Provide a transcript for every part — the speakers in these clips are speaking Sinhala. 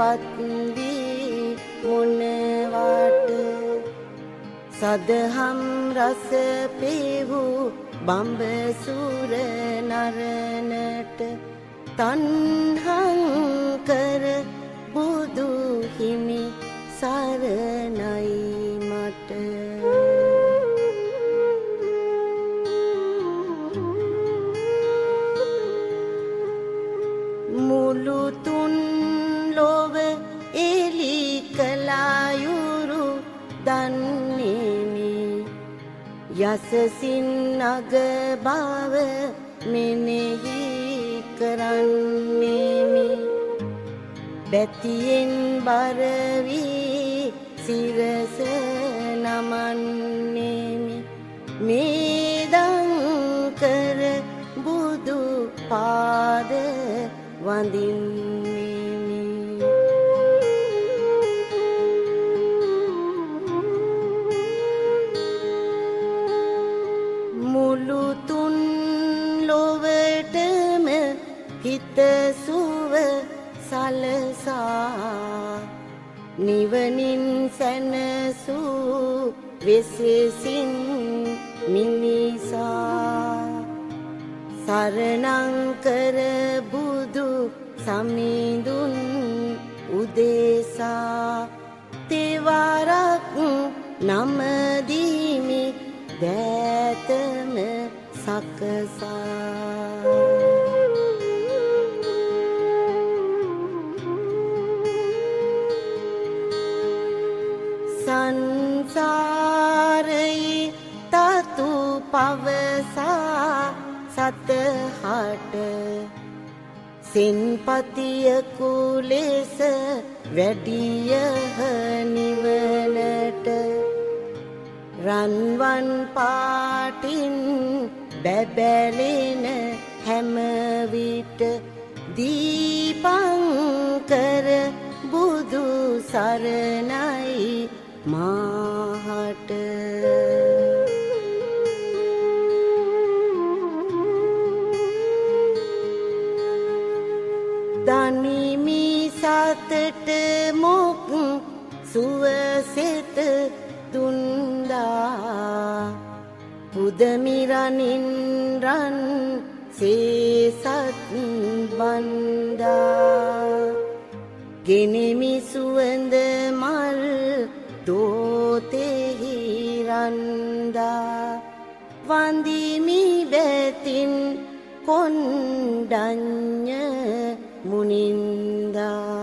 පත්වී මොනවාට සදහම් රස පේවූ බම්බසුර නරණට. තන්හංකර බුදු හිමි සරණයි. යසසින් අග බව මෙනෙහි කරන්නේමි. බැතියෙන් බරවී සිරස නමන්නේමි. මේදංකර බුදු පාද වඳින්නේමි හිතසුව සලසා නිවනින් සැනසූ වෙසෙසින් මිනිසා. සරණංකර බුදු සමිඳුන් උදෙසා. තෙවරක් නමදීමි දෑතම සකසා. සතහට සින්පතියකු ලෙස වැඩියහ නිවනට රන්වන් පාටින් බැබැලෙන හැමවිට දීපංකර බුදු සරණයි මාහට පුදමිරනින් රන් සේසත් බන්දා. ගෙනෙමි සුවඳ මල් දෝතෙහි රන්දා. වන්දිමි බැතින් කොණ්ඩඤ්ඤ මුනින්දා.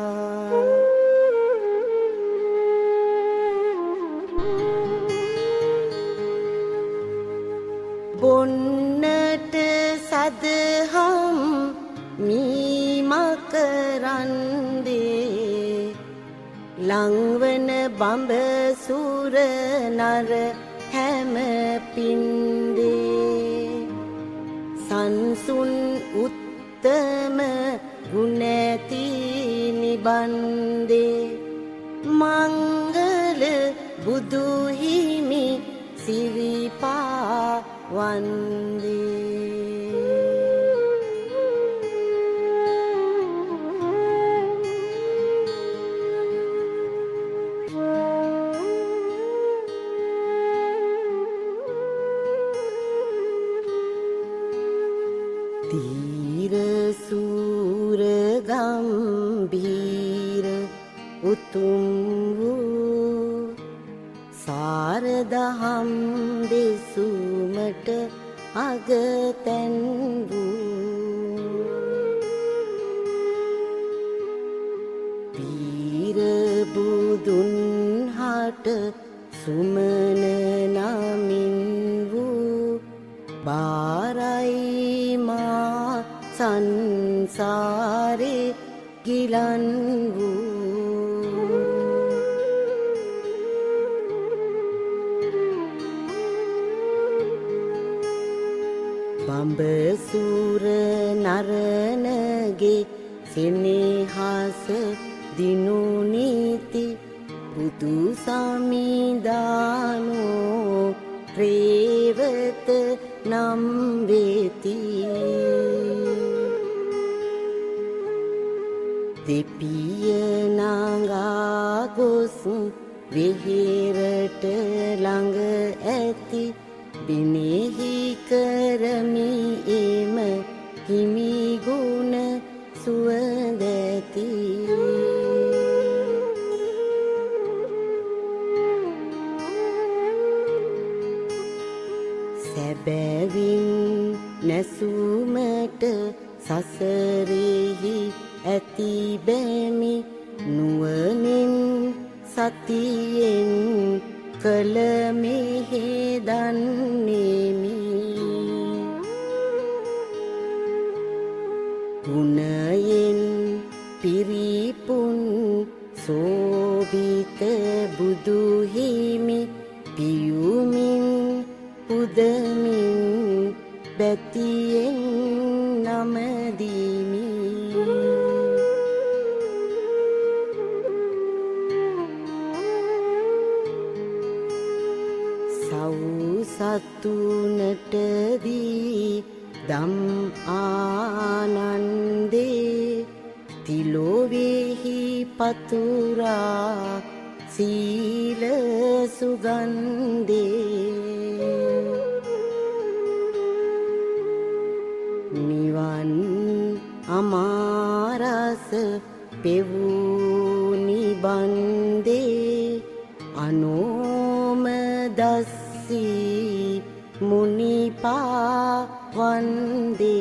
ලංවන බඹ සූර නර හැම පින්දේ. සංසුන් උත්තම ගුණැති නිබන්දේ. මංගල බුදුහිමි සිරිපා වන්දේ. උතුම් වූ සාරදහම් දෙසුමට අගතැන් වූ පීර බුදුන් හට සුමන නමින් වූ බාරයි මා සංසාරේ ගිලන් නරණගේ සෙනෙහස දිනුනීති බුදු සමිදානෝ ප්‍රේවත නම් වෙති. දෙපිය ගොස් විහිරට ළඟ ඇති. බිනෙහි කරමි එම හිමිගුණ සැබැවින් නැසුමට සසරෙහි ඇති බැමි නුවනින් සතියෙන් කළ සව්සතුනටදී දම් ආනන්දේ තිලොවෙහි පතුරා සීල සුගන්දේ. නිවන් අමාරස පෙවූ නිබන්දේ one day.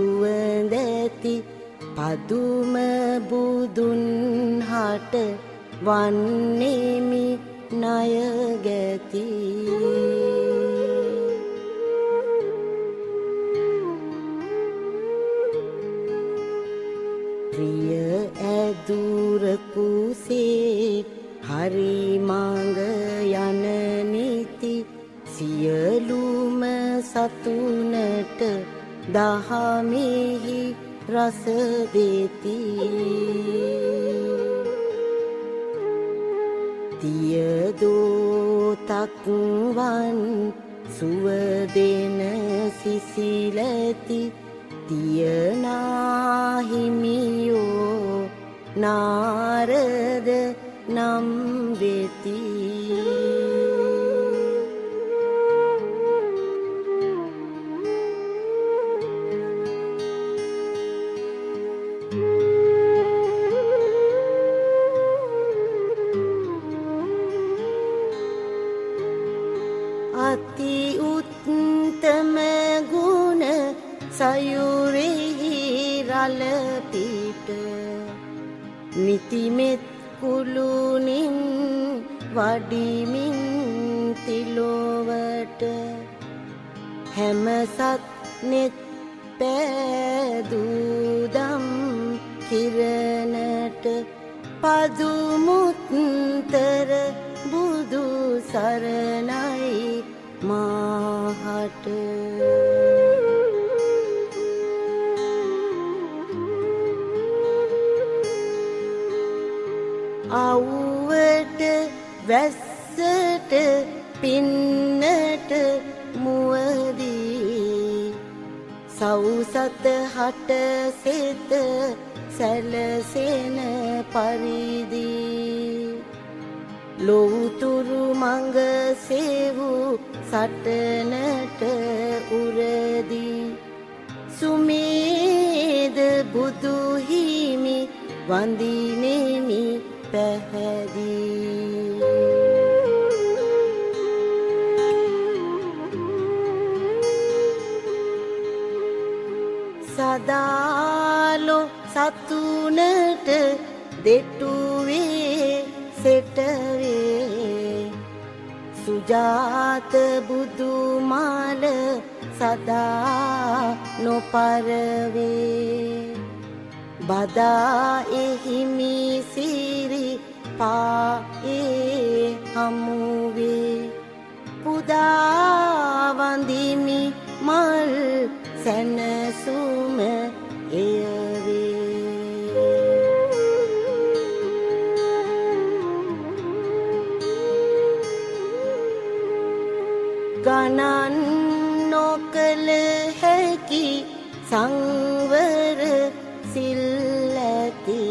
නොවෙනා සුවඳැති පදුම බුදුන් හට වන්නේමි ණයගැති ප්‍රිය ඇදුරකුසේ හරි මඟ යන නීති සියලුම සතුනට දහමෙහි රස දෙති. තියදෝතක්වන් සුවදෙන සිසිලැති. තියනාහිමියෝ නාරද නම් වෙති. රලපිට නිතිමෙත් කුළුනින් වඩිමින් තිලොවට හැමසත් නෙත් පෑදූදම් කිරණට පදුමුත්තර බුදු සරණයි මාහට වැස්සට පින්නට මුවදී. සවුසත හට සෙත සැලසෙන පරිදි. ලොවුතුරු මඟ සේවූ සටනට උරදී. සුමේද බුදුහිමි වඳිනෙමි පැහැදී. සදාලො සතුනට දෙටුවේ සෙටවේ. සුජාත බුදුමාල සදා නොපරවේ. බදා එහිමි සිරි පායේ හමුවේ. පුදාවඳිමි මල් සැනසුම එයවේ. ගණන් නොකළ හැකි සංවර සිල්ලැති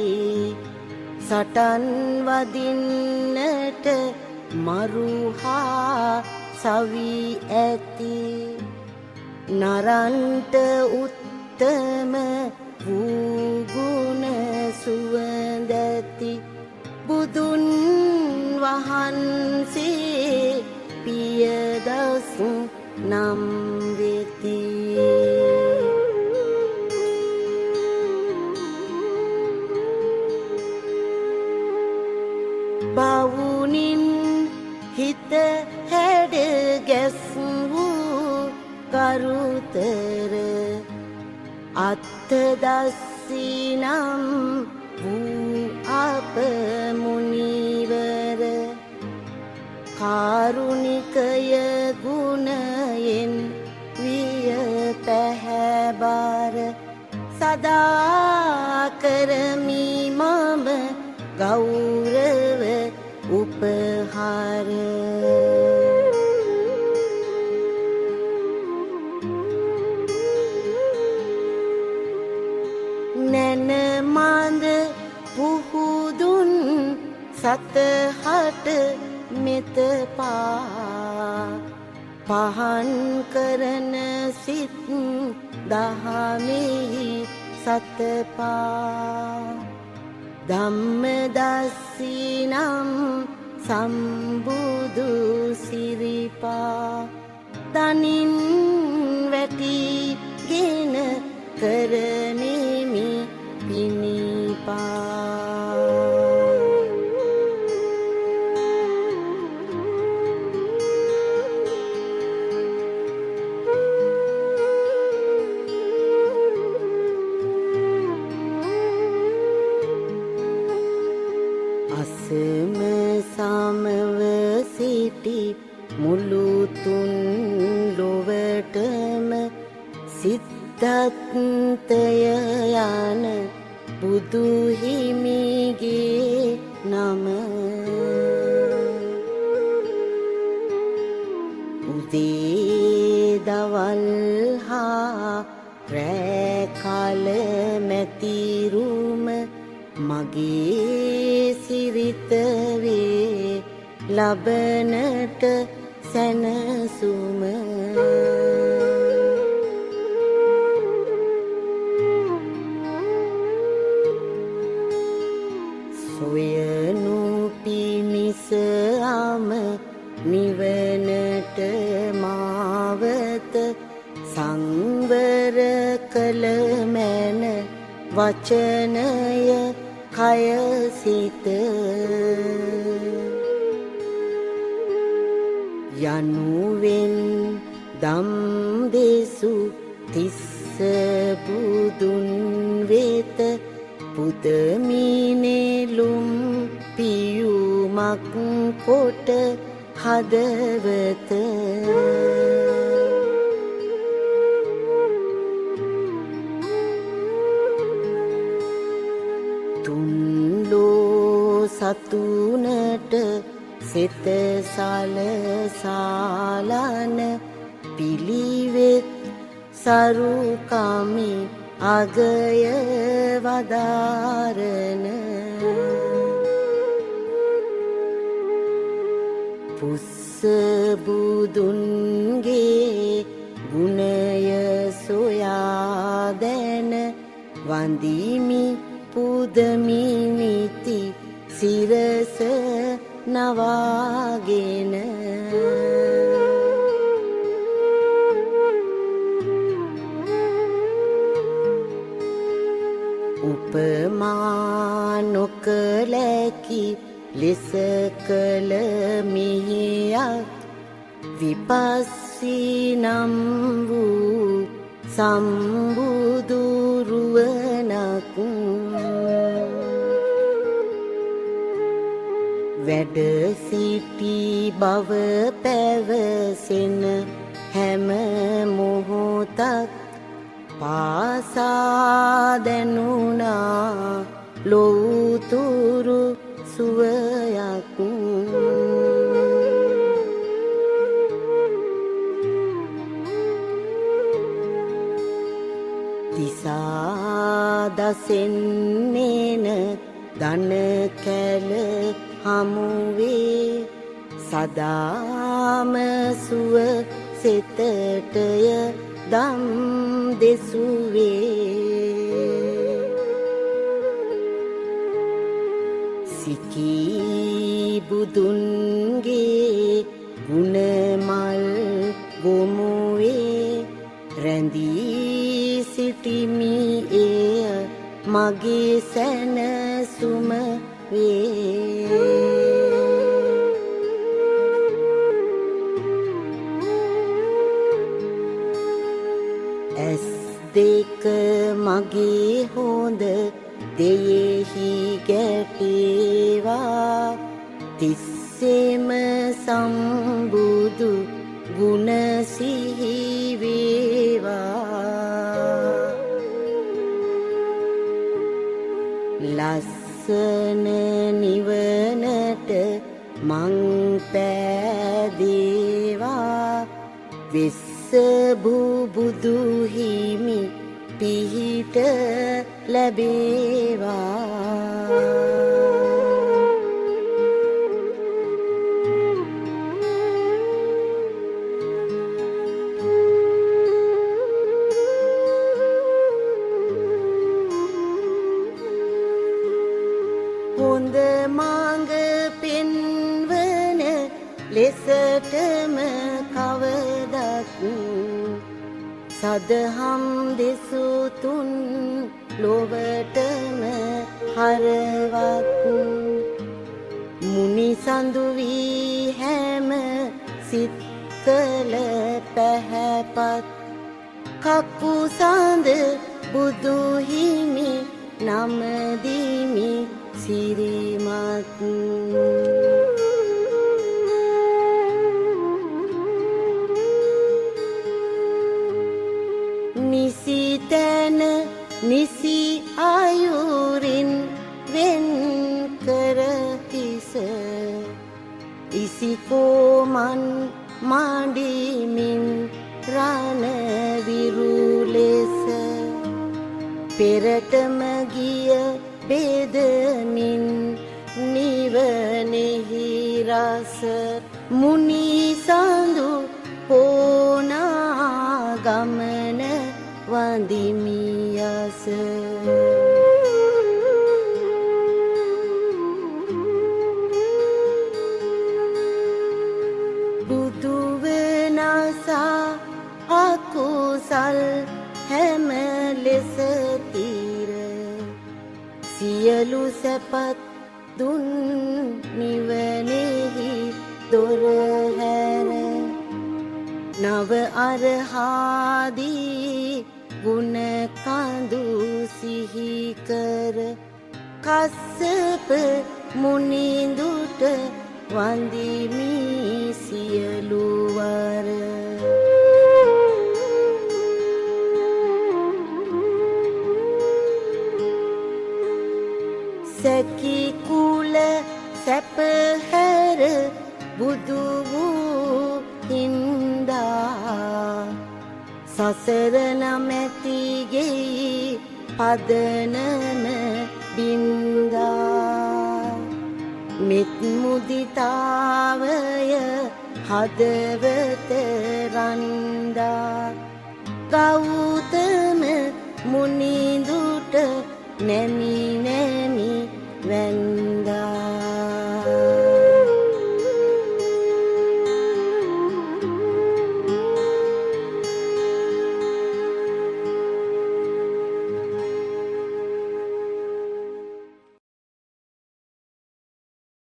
සටන් වදින්නට මරුහා සවි ඇති. නරන්ට උත්තම වූගුණ සුවදැති බුදුන් වහන්සේ පියදස් නම් වෙති. බවුනින් හිත හැඩ ගැස් වූ කරුතර අත්තදස්සිනම් වූ අප මුනිවර කාරුණිකය ගුණයෙන් විය පැහැබාර සදාකරමි මම ගෞරව උපහාර සතපා ධම්මදස්සිනම් සම්බුදු සිරිපා. තනින් වැටිගෙන කරනෙමි පිණිපා. උදේ දවල් හා රෑකල මැතිරුම මගේ සිරිතවේ ලබනට සැනසුම වචනය කයසිත යනුවෙන් දම් දෙසු තිස්ස බුදුන් වෙත. පුදමිනෙලුම් පියුමක් කොට හදවත. සතුනට සිත සලසාලන පිළිවෙත් සරුකමි අගය වදාරන. පුස්සබුදුන්ගේ ගුණය සොයා දැන වඳීමි පුදමිනිති සිරස නවාගෙන උපමා නොකලැකි ලෙස කළ මිහියක් විපස්සී නම් වූ සම්බුදුරුවනක් වැඩ සිටි බව පැවසෙන හැම මොහොතක් පාසාදැනුනා ලොවතුරු සුවයක්. දිසාදසෙන්නේන දන කැල හමුවේ සදාම සුව සෙතටය දම් දෙසුවේ සිකී බුදුන්ගේ ගුණමල් ගොමුවේ රැඳී සිටිමි එය මගේ සැනසුම වේ. මගේ හොඳ දෙයෙහි ගැටේවා. තිස්සෙම සම්බුදු ගුණ සිහිවේවා ලස්සන නිවනට මං පෑදේවා. විස් සබුබුදු හිමි පිහිට ලැබේවා. සදහම් දෙසුතුන් ලොවටම හරවක්. මුනිසඳු වී හැම සිත්කල පැහැපත්. කප්පු සඳ බුදුහිමි නමදිමි සිරිමත්. ඉසිකෝමන් මාඩිමින් රණවිරුලෙස පෙරටම ගිය බෙදමින් නිවනෙහි රස මුනිසඳු පෝනා ගමන වඳිමියස සියලු සැපත් දුන් නිවනෙහි දොරහැර නව අරහාදී ගුණ කඳු සිහිකර කස්සප මුනිඳුට වන්දිමි සියලුවර සසර නමැතිගෙයි පදනම බින්දා. මෙත් මුදිතාවය හදවත රන්දා. ගෞතම මුනිදුට නැමී